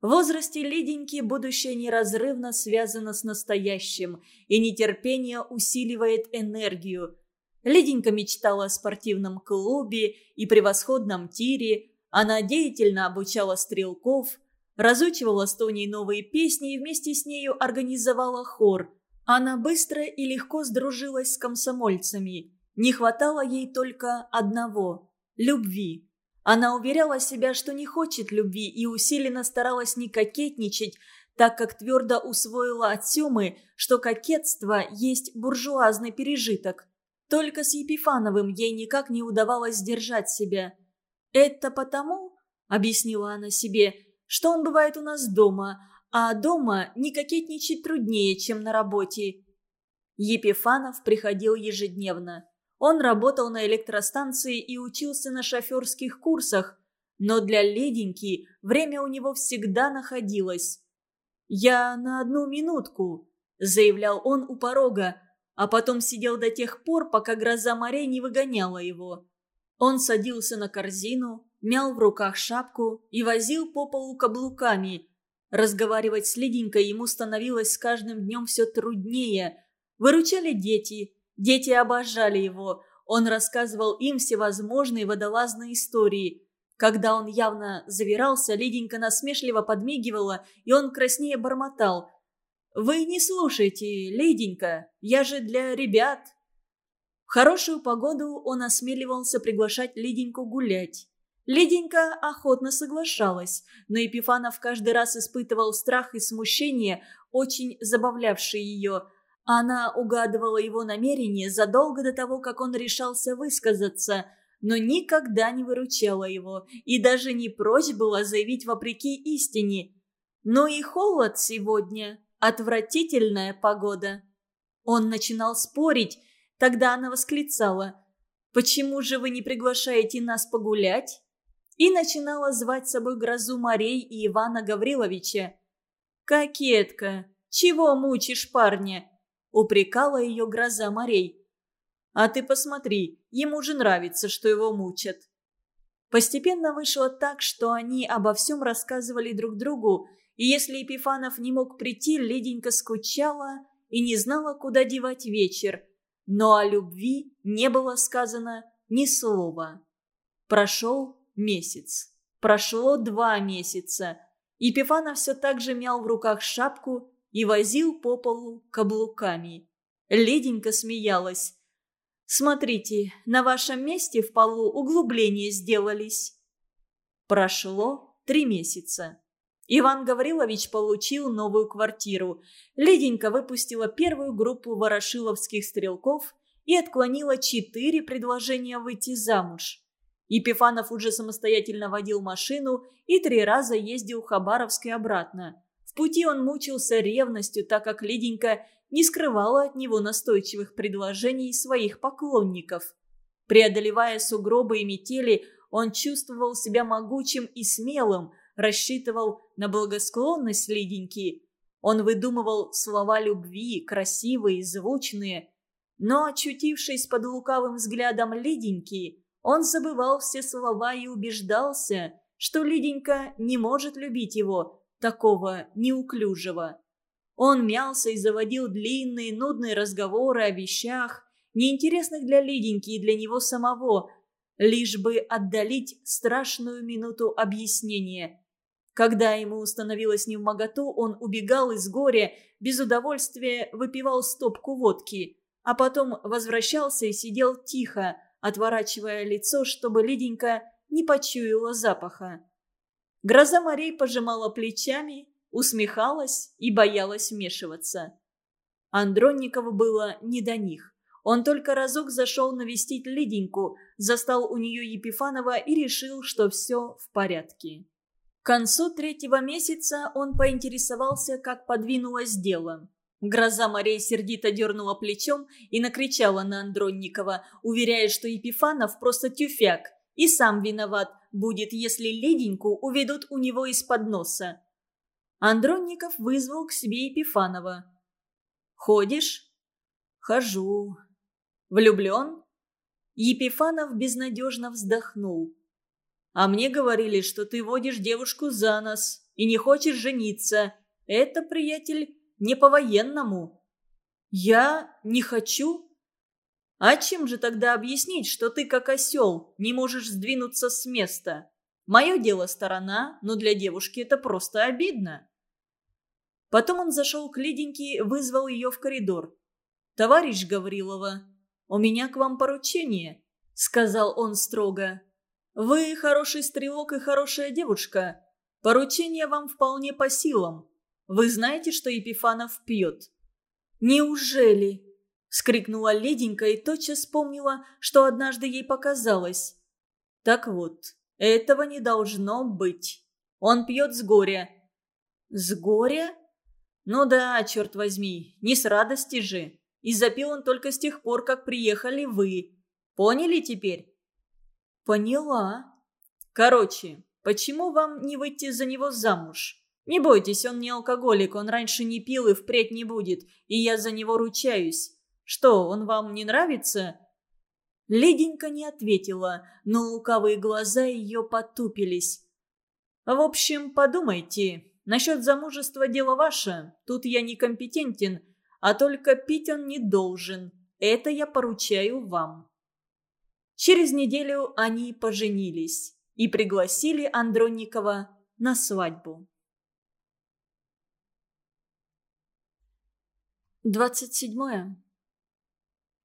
В возрасте Лиденьки будущее неразрывно связано с настоящим, и нетерпение усиливает энергию. Лиденька мечтала о спортивном клубе и превосходном тире, она деятельно обучала стрелков, разучивала с Тоней новые песни и вместе с нею организовала хор. Она быстро и легко сдружилась с комсомольцами. Не хватало ей только одного – любви. Она уверяла себя, что не хочет любви и усиленно старалась не кокетничать, так как твердо усвоила от Семы, что кокетство есть буржуазный пережиток. Только с Епифановым ей никак не удавалось сдержать себя. «Это потому, — объяснила она себе, — что он бывает у нас дома, а дома не кокетничать труднее, чем на работе». Епифанов приходил ежедневно. Он работал на электростанции и учился на шоферских курсах, но для Леденьки время у него всегда находилось. «Я на одну минутку», – заявлял он у порога, а потом сидел до тех пор, пока гроза морей не выгоняла его. Он садился на корзину, мял в руках шапку и возил по полу каблуками. Разговаривать с Лиденькой ему становилось с каждым днем все труднее. Выручали дети, Дети обожали его. Он рассказывал им всевозможные водолазные истории. Когда он явно завирался, Лиденька насмешливо подмигивала, и он краснее бормотал. «Вы не слушайте, Лиденька, я же для ребят». Хорошую погоду он осмеливался приглашать Лиденьку гулять. Лиденька охотно соглашалась, но Епифанов каждый раз испытывал страх и смущение, очень забавлявшие ее – она угадывала его намерения задолго до того, как он решался высказаться, но никогда не выручала его и даже не прочь была заявить вопреки истине. «Ну и холод сегодня, отвратительная погода». Он начинал спорить, тогда она восклицала «Почему же вы не приглашаете нас погулять?» и начинала звать с собой грозу морей и Ивана Гавриловича. «Кокетка, чего мучишь парня? упрекала ее гроза морей. «А ты посмотри, ему же нравится, что его мучат». Постепенно вышло так, что они обо всем рассказывали друг другу, и если Епифанов не мог прийти, Лиденька скучала и не знала, куда девать вечер. Но о любви не было сказано ни слова. Прошел месяц. Прошло два месяца. Епифанов все так же мял в руках шапку и возил по полу каблуками. Леденько смеялась. «Смотрите, на вашем месте в полу углубления сделались». Прошло три месяца. Иван Гаврилович получил новую квартиру. Леденька выпустила первую группу ворошиловских стрелков и отклонила четыре предложения выйти замуж. Епифанов уже самостоятельно водил машину и три раза ездил в Хабаровск и обратно. В пути он мучился ревностью, так как Лиденька не скрывала от него настойчивых предложений своих поклонников. Преодолевая сугробы и метели, он чувствовал себя могучим и смелым, рассчитывал на благосклонность Лиденьки. Он выдумывал слова любви, красивые, звучные. Но, очутившись под лукавым взглядом Лиденьки, он забывал все слова и убеждался, что Лиденька не может любить его, такого неуклюжего. Он мялся и заводил длинные, нудные разговоры о вещах, неинтересных для Лиденьки и для него самого, лишь бы отдалить страшную минуту объяснения. Когда ему становилось невмоготу, он убегал из горя, без удовольствия выпивал стопку водки, а потом возвращался и сидел тихо, отворачивая лицо, чтобы Лиденька не почуяла запаха. Гроза морей пожимала плечами, усмехалась и боялась вмешиваться. Андронникову было не до них. Он только разок зашел навестить Лиденьку, застал у нее Епифанова и решил, что все в порядке. К концу третьего месяца он поинтересовался, как подвинулось дело. Гроза морей сердито дернула плечом и накричала на Андронникова, уверяя, что Епифанов просто тюфяк и сам виноват будет, если Леденьку уведут у него из-под носа. Андронников вызвал к себе Епифанова. «Ходишь?» «Хожу», Влюблен?» Епифанов безнадежно вздохнул. «А мне говорили, что ты водишь девушку за нос и не хочешь жениться. Это, приятель, не по-военному». «Я не хочу?» «А чем же тогда объяснить, что ты, как осел, не можешь сдвинуться с места? Мое дело сторона, но для девушки это просто обидно». Потом он зашел к Лиденьке, вызвал ее в коридор. «Товарищ Гаврилова, «У меня к вам поручение», — сказал он строго. «Вы хороший стрелок и хорошая девушка. Поручение вам вполне по силам. Вы знаете, что Епифанов пьет?» «Неужели?» — скрикнула леденька и тотчас вспомнила, что однажды ей показалось. «Так вот, этого не должно быть. Он пьет с горя». «С горя?» «Ну да, черт возьми, не с радости же». И запил он только с тех пор, как приехали вы. Поняли теперь?» «Поняла. Короче, почему вам не выйти за него замуж? Не бойтесь, он не алкоголик, он раньше не пил и впредь не будет, и я за него ручаюсь. Что, он вам не нравится?» Леденька не ответила, но лукавые глаза ее потупились. «В общем, подумайте. Насчет замужества дело ваше. Тут я некомпетентен, а только пить он не должен. Это я поручаю вам». Через неделю они поженились и пригласили Андронникова на свадьбу. 27.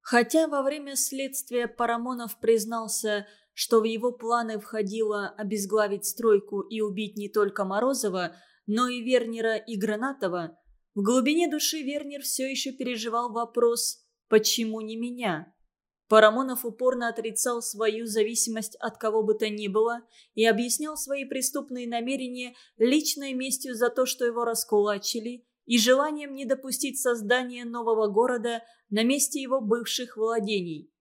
Хотя во время следствия Парамонов признался, что в его планы входило обезглавить стройку и убить не только Морозова, но и Вернера и Гранатова, в глубине души Вернер все еще переживал вопрос «почему не меня?». Парамонов упорно отрицал свою зависимость от кого бы то ни было и объяснял свои преступные намерения личной местью за то, что его раскулачили, и желанием не допустить создания нового города на месте его бывших владений.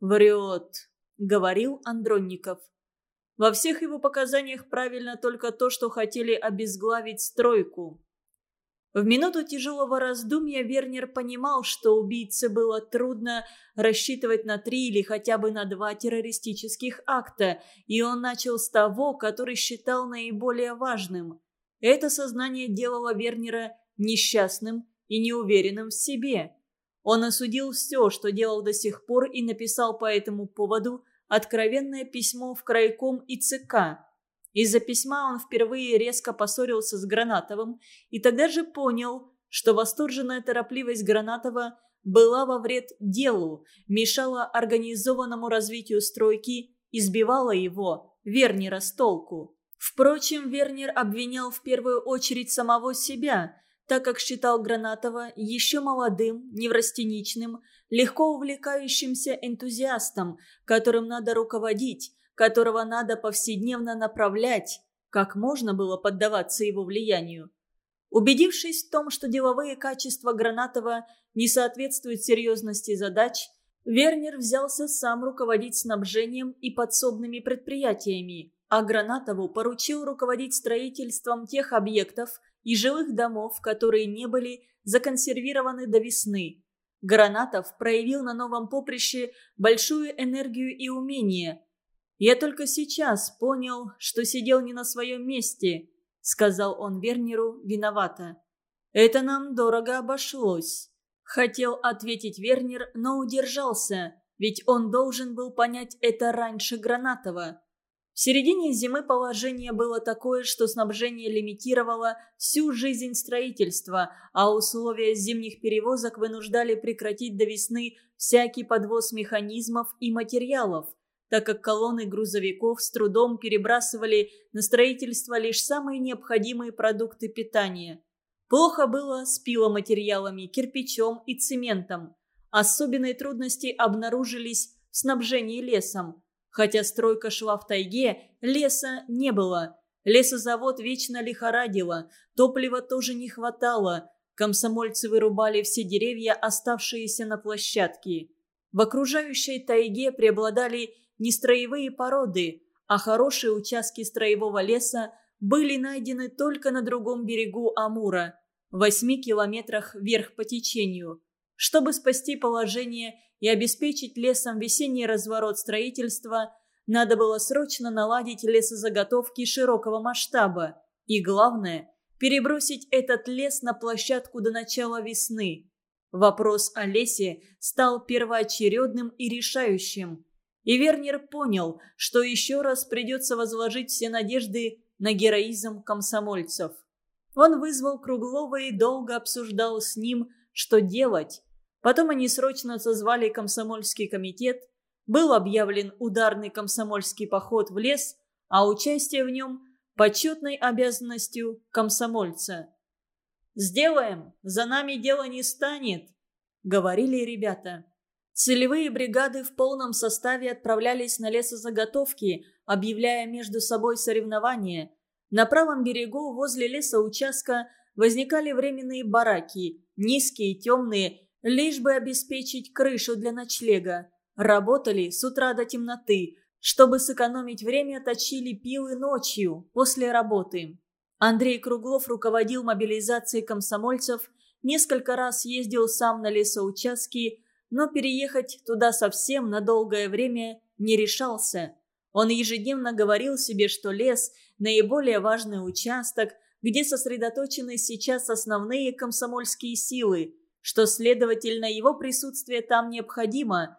«Врет», — говорил Андронников. Во всех его показаниях правильно только то, что хотели обезглавить стройку. В минуту тяжелого раздумья Вернер понимал, что убийце было трудно рассчитывать на три или хотя бы на два террористических акта, и он начал с того, который считал наиболее важным. Это сознание делало Вернера несчастным и неуверенным в себе. Он осудил все, что делал до сих пор, и написал по этому поводу откровенное письмо в крайком и ЦК – из-за письма он впервые резко поссорился с Гранатовым и тогда же понял, что восторженная торопливость Гранатова была во вред делу, мешала организованному развитию стройки, избивала его, Вернера, с толку. Впрочем, Вернер обвинял в первую очередь самого себя, так как считал Гранатова еще молодым, неврастеничным, легко увлекающимся энтузиастом, которым надо руководить, которого надо повседневно направлять, как можно было поддаваться его влиянию. Убедившись в том, что деловые качества Гранатова не соответствуют серьезности задач, Вернер взялся сам руководить снабжением и подсобными предприятиями, а Гранатову поручил руководить строительством тех объектов и жилых домов, которые не были законсервированы до весны. Гранатов проявил на новом поприще большую энергию и умение. «Я только сейчас понял, что сидел не на своем месте», — сказал он Вернеру виновато. «Это нам дорого обошлось». Хотел ответить Вернер, но удержался, ведь он должен был понять это раньше Гранатова. В середине зимы положение было такое, что снабжение лимитировало всю жизнь строительства, а условия зимних перевозок вынуждали прекратить до весны всякий подвоз механизмов и материалов, так как колонны грузовиков с трудом перебрасывали на строительство лишь самые необходимые продукты питания. Плохо было с пиломатериалами, кирпичом и цементом. Особенные трудности обнаружились в снабжении лесом. Хотя стройка шла в тайге, леса не было. Лесозавод вечно лихорадило, топлива тоже не хватало. Комсомольцы вырубали все деревья, оставшиеся на площадке. В окружающей тайге преобладали не строевые породы, а хорошие участки строевого леса были найдены только на другом берегу Амура, в восьми километрах вверх по течению. Чтобы спасти положение и обеспечить лесом весенний разворот строительства, надо было срочно наладить лесозаготовки широкого масштаба. И главное, перебросить этот лес на площадку до начала весны. Вопрос о лесе стал первоочередным и решающим. И Вернер понял, что еще раз придется возложить все надежды на героизм комсомольцев. Он вызвал Круглова и долго обсуждал с ним, что делать, Потом они срочно созвали комсомольский комитет, был объявлен ударный комсомольский поход в лес, а участие в нем – почетной обязанностью комсомольца. «Сделаем, за нами дело не станет», – говорили ребята. Целевые бригады в полном составе отправлялись на лесозаготовки, объявляя между собой соревнования. На правом берегу возле лесоучастка возникали временные бараки, низкие, темные лишь бы обеспечить крышу для ночлега. Работали с утра до темноты. Чтобы сэкономить время, точили пилы ночью, после работы. Андрей Круглов руководил мобилизацией комсомольцев, несколько раз ездил сам на лесоучастки, но переехать туда совсем на долгое время не решался. Он ежедневно говорил себе, что лес – наиболее важный участок, где сосредоточены сейчас основные комсомольские силы – что, следовательно, его присутствие там необходимо.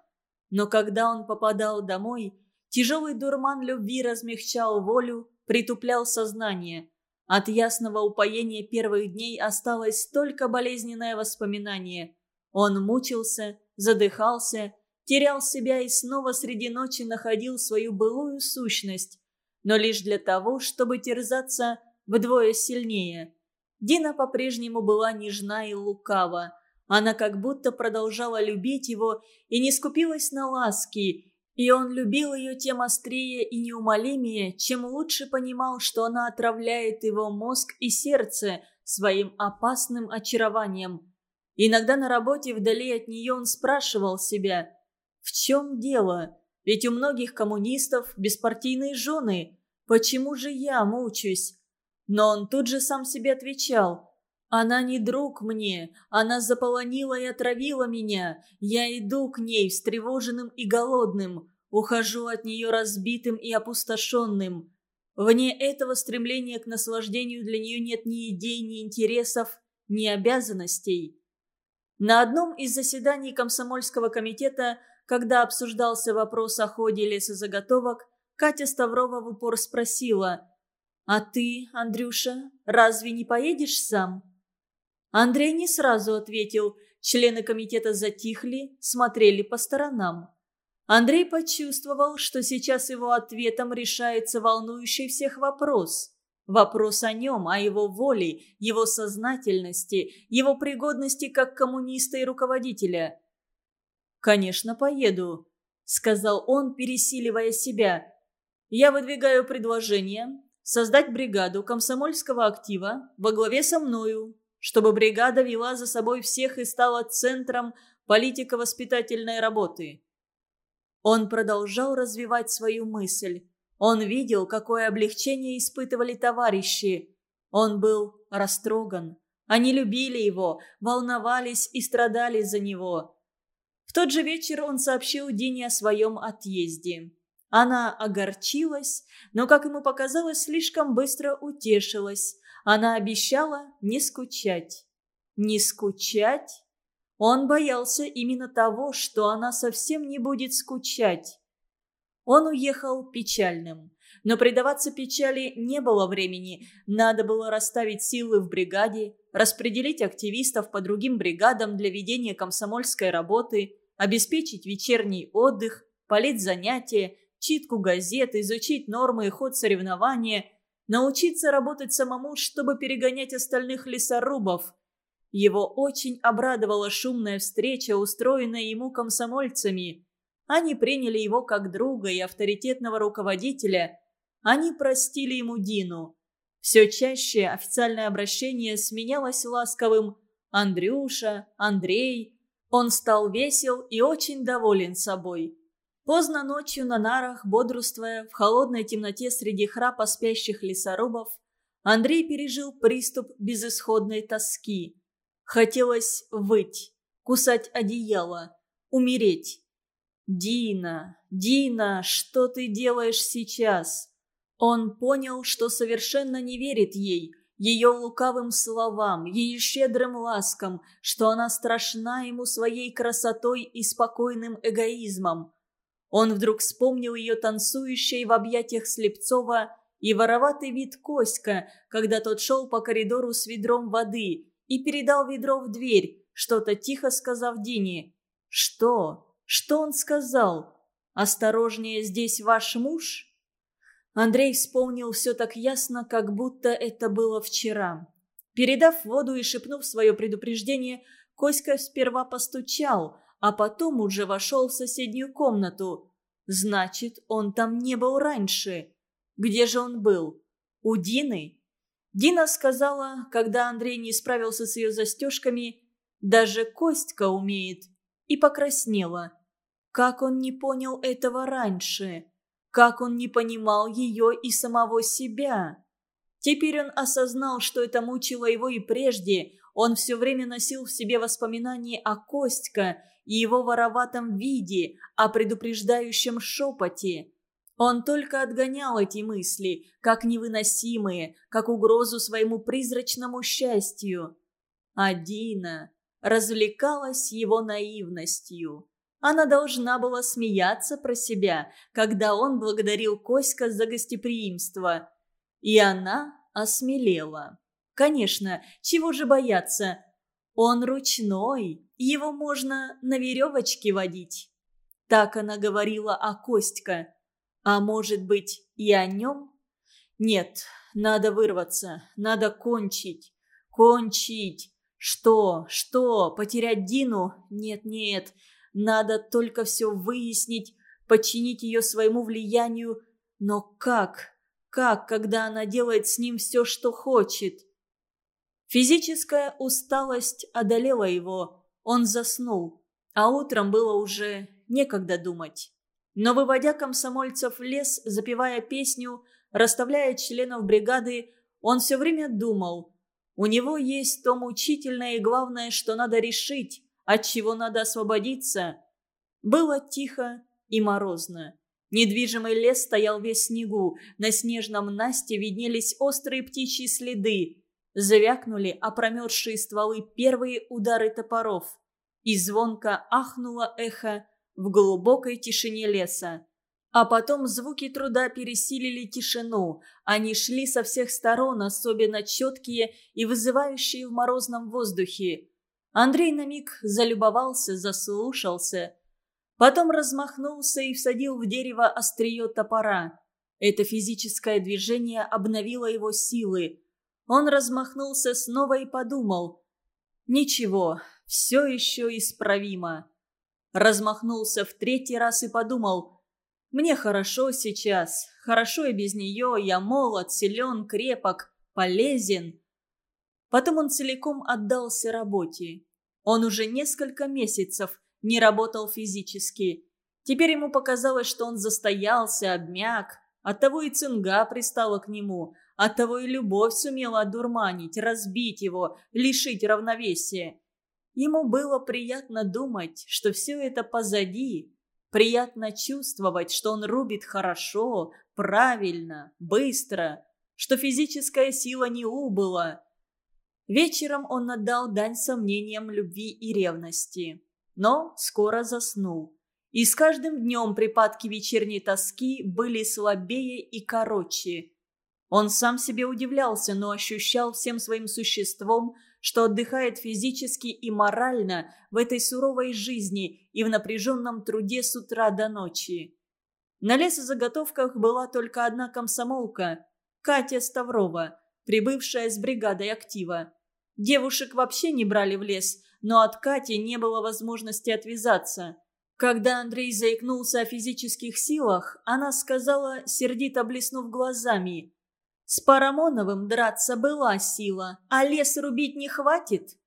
Но когда он попадал домой, тяжелый дурман любви размягчал волю, притуплял сознание. От ясного упоения первых дней осталось только болезненное воспоминание. Он мучился, задыхался, терял себя и снова среди ночи находил свою былую сущность, но лишь для того, чтобы терзаться вдвое сильнее. Дина по-прежнему была нежна и лукава. Она как будто продолжала любить его и не скупилась на ласки, и он любил ее тем острее и неумолимее, чем лучше понимал, что она отравляет его мозг и сердце своим опасным очарованием. Иногда на работе вдали от нее он спрашивал себя, в чем дело? Ведь у многих коммунистов беспартийные жены. Почему же я мучаюсь? Но он тут же сам себе отвечал – она не друг мне, она заполонила и отравила меня. Я иду к ней встревоженным и голодным, ухожу от нее разбитым и опустошенным. Вне этого стремления к наслаждению для нее нет ни идей, ни интересов, ни обязанностей. На одном из заседаний комсомольского комитета, когда обсуждался вопрос о ходе лесозаготовок, Катя Ставрова в упор спросила, «А ты, Андрюша, разве не поедешь сам?» Андрей не сразу ответил. Члены комитета затихли, смотрели по сторонам. Андрей почувствовал, что сейчас его ответом решается волнующий всех вопрос. Вопрос о нем, о его воле, его сознательности, его пригодности как коммуниста и руководителя. «Конечно, поеду», — сказал он, пересиливая себя. «Я выдвигаю предложение создать бригаду комсомольского актива во главе со мною, чтобы бригада вела за собой всех и стала центром политико-воспитательной работы. Он продолжал развивать свою мысль. Он видел, какое облегчение испытывали товарищи. Он был растроган. Они любили его, волновались и страдали за него. В тот же вечер он сообщил Дине о своем отъезде. Она огорчилась, но, как ему показалось, слишком быстро утешилась. Она обещала не скучать. Не скучать? Он боялся именно того, что она совсем не будет скучать. Он уехал печальным. Но предаваться печали не было времени. Надо было расставить силы в бригаде, распределить активистов по другим бригадам для ведения комсомольской работы, обеспечить вечерний отдых, полить занятия, читку газет, изучить нормы и ход соревнования, научиться работать самому, чтобы перегонять остальных лесорубов. Его очень обрадовала шумная встреча, устроенная ему комсомольцами. Они приняли его как друга и авторитетного руководителя. Они простили ему Дину. Все чаще официальное обращение сменялось ласковым «Андрюша», «Андрей». Он стал весел и очень доволен собой. Поздно ночью на нарах, бодрствуя в холодной темноте среди храпа спящих лесорубов, Андрей пережил приступ безысходной тоски. Хотелось выть, кусать одеяло, умереть. «Дина, Дина, что ты делаешь сейчас?» Он понял, что совершенно не верит ей, ее лукавым словам, ее щедрым ласкам, что она страшна ему своей красотой и спокойным эгоизмом. Он вдруг вспомнил ее танцующей в объятиях Слепцова и вороватый вид Коська, когда тот шел по коридору с ведром воды и передал ведро в дверь, что-то тихо сказав Дине. «Что? Что он сказал? Осторожнее, здесь ваш муж?» Андрей вспомнил все так ясно, как будто это было вчера. Передав воду и шепнув свое предупреждение, Коська сперва постучал, а потом уже вошел в соседнюю комнату. Значит, он там не был раньше. Где же он был? У Дины? Дина сказала, когда Андрей не справился с ее застежками, «Даже Костька умеет», и покраснела. Как он не понял этого раньше? Как он не понимал ее и самого себя? Теперь он осознал, что это мучило его и прежде. Он все время носил в себе воспоминания о Костька и его вороватом виде, о предупреждающем шепоте. Он только отгонял эти мысли, как невыносимые, как угрозу своему призрачному счастью. А Дина развлекалась его наивностью. Она должна была смеяться про себя, когда он благодарил Коська за гостеприимство. И она осмелела. Конечно, чего же бояться? Он ручной, его можно на веревочке водить. Так она говорила о Костька. А может быть, и о нем? Нет, надо вырваться, надо кончить. Кончить. Что? Что? Потерять Дину? Нет-нет. Надо только все выяснить, подчинить ее своему влиянию. Но как? Как, когда она делает с ним все, что хочет? Физическая усталость одолела его. Он заснул. А утром было уже некогда думать. Но выводя комсомольцев в лес, запевая песню, расставляя членов бригады, он все время думал. У него есть то мучительное и главное, что надо решить, от чего надо освободиться. Было тихо и морозно. Недвижимый лес стоял весь снегу, на снежном насте виднелись острые птичьи следы. Завякнули опромерзшие стволы первые удары топоров. И звонко ахнуло эхо в глубокой тишине леса. А потом звуки труда пересилили тишину. Они шли со всех сторон, особенно четкие и вызывающие в морозном воздухе. Андрей на миг залюбовался, заслушался. Потом размахнулся и всадил в дерево острие топора. Это физическое движение обновило его силы. Он размахнулся снова и подумал. «Ничего, все еще исправимо». Размахнулся в третий раз и подумал. «Мне хорошо сейчас, хорошо и без нее, я молод, силен, крепок, полезен». Потом он целиком отдался работе. Он уже несколько месяцев не работал физически. Теперь ему показалось, что он застоялся, обмяк. Оттого и цинга пристала к нему. Оттого и любовь сумела одурманить, разбить его, лишить равновесия. Ему было приятно думать, что все это позади. Приятно чувствовать, что он рубит хорошо, правильно, быстро, что физическая сила не убыла. Вечером он отдал дань сомнениям любви и ревности, но скоро заснул. И с каждым днем припадки вечерней тоски были слабее и короче. Он сам себе удивлялся, но ощущал всем своим существом, что отдыхает физически и морально в этой суровой жизни и в напряженном труде с утра до ночи. На лесозаготовках была только одна комсомолка – Катя Ставрова, прибывшая с бригадой актива. Девушек вообще не брали в лес, но от Кати не было возможности отвязаться. Когда Андрей заикнулся о физических силах, она сказала, сердито блеснув глазами. «С Парамоновым драться была сила, а лес рубить не хватит».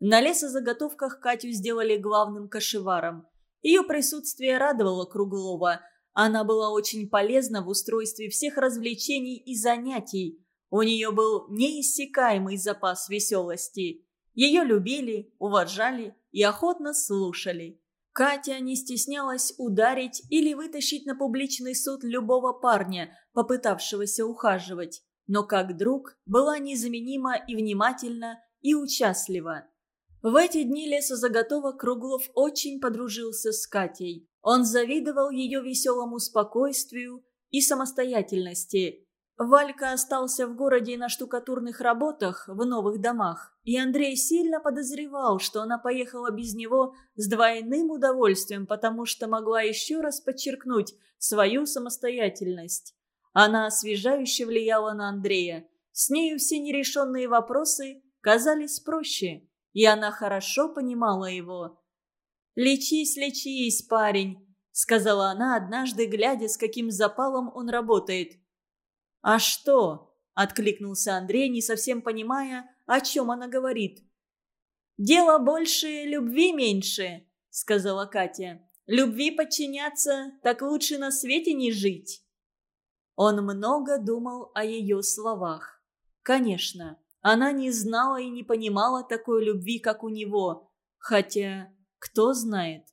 На лесозаготовках Катю сделали главным кошеваром. Ее присутствие радовало Круглова. Она была очень полезна в устройстве всех развлечений и занятий. У нее был неиссякаемый запас веселости. Ее любили, уважали и охотно слушали. Катя не стеснялась ударить или вытащить на публичный суд любого парня, попытавшегося ухаживать, но как друг была незаменима и внимательна, и участлива. В эти дни лесозаготовок Круглов очень подружился с Катей. Он завидовал ее веселому спокойствию и самостоятельности, Валька остался в городе на штукатурных работах в новых домах, и Андрей сильно подозревал, что она поехала без него с двойным удовольствием, потому что могла еще раз подчеркнуть свою самостоятельность. Она освежающе влияла на Андрея. С нею все нерешенные вопросы казались проще, и она хорошо понимала его. «Лечись, лечись, парень», — сказала она однажды, глядя, с каким запалом он работает. «А что?» – откликнулся Андрей, не совсем понимая, о чем она говорит. «Дело больше, любви меньше», – сказала Катя. «Любви подчиняться, так лучше на свете не жить». Он много думал о ее словах. Конечно, она не знала и не понимала такой любви, как у него. Хотя, кто знает.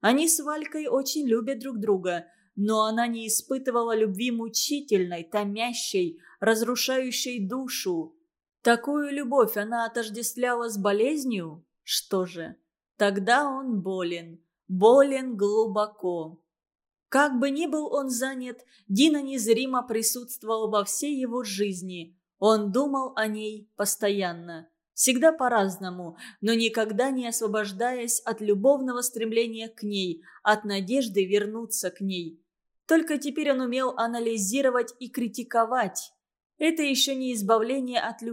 Они с Валькой очень любят друг друга, но она не испытывала любви мучительной, томящей, разрушающей душу. Такую любовь она отождествляла с болезнью? Что же, тогда он болен, болен глубоко. Как бы ни был он занят, Дина незримо присутствовала во всей его жизни. Он думал о ней постоянно. Всегда по-разному, но никогда не освобождаясь от любовного стремления к ней, от надежды вернуться к ней. Только теперь он умел анализировать и критиковать. Это еще не избавление от любви.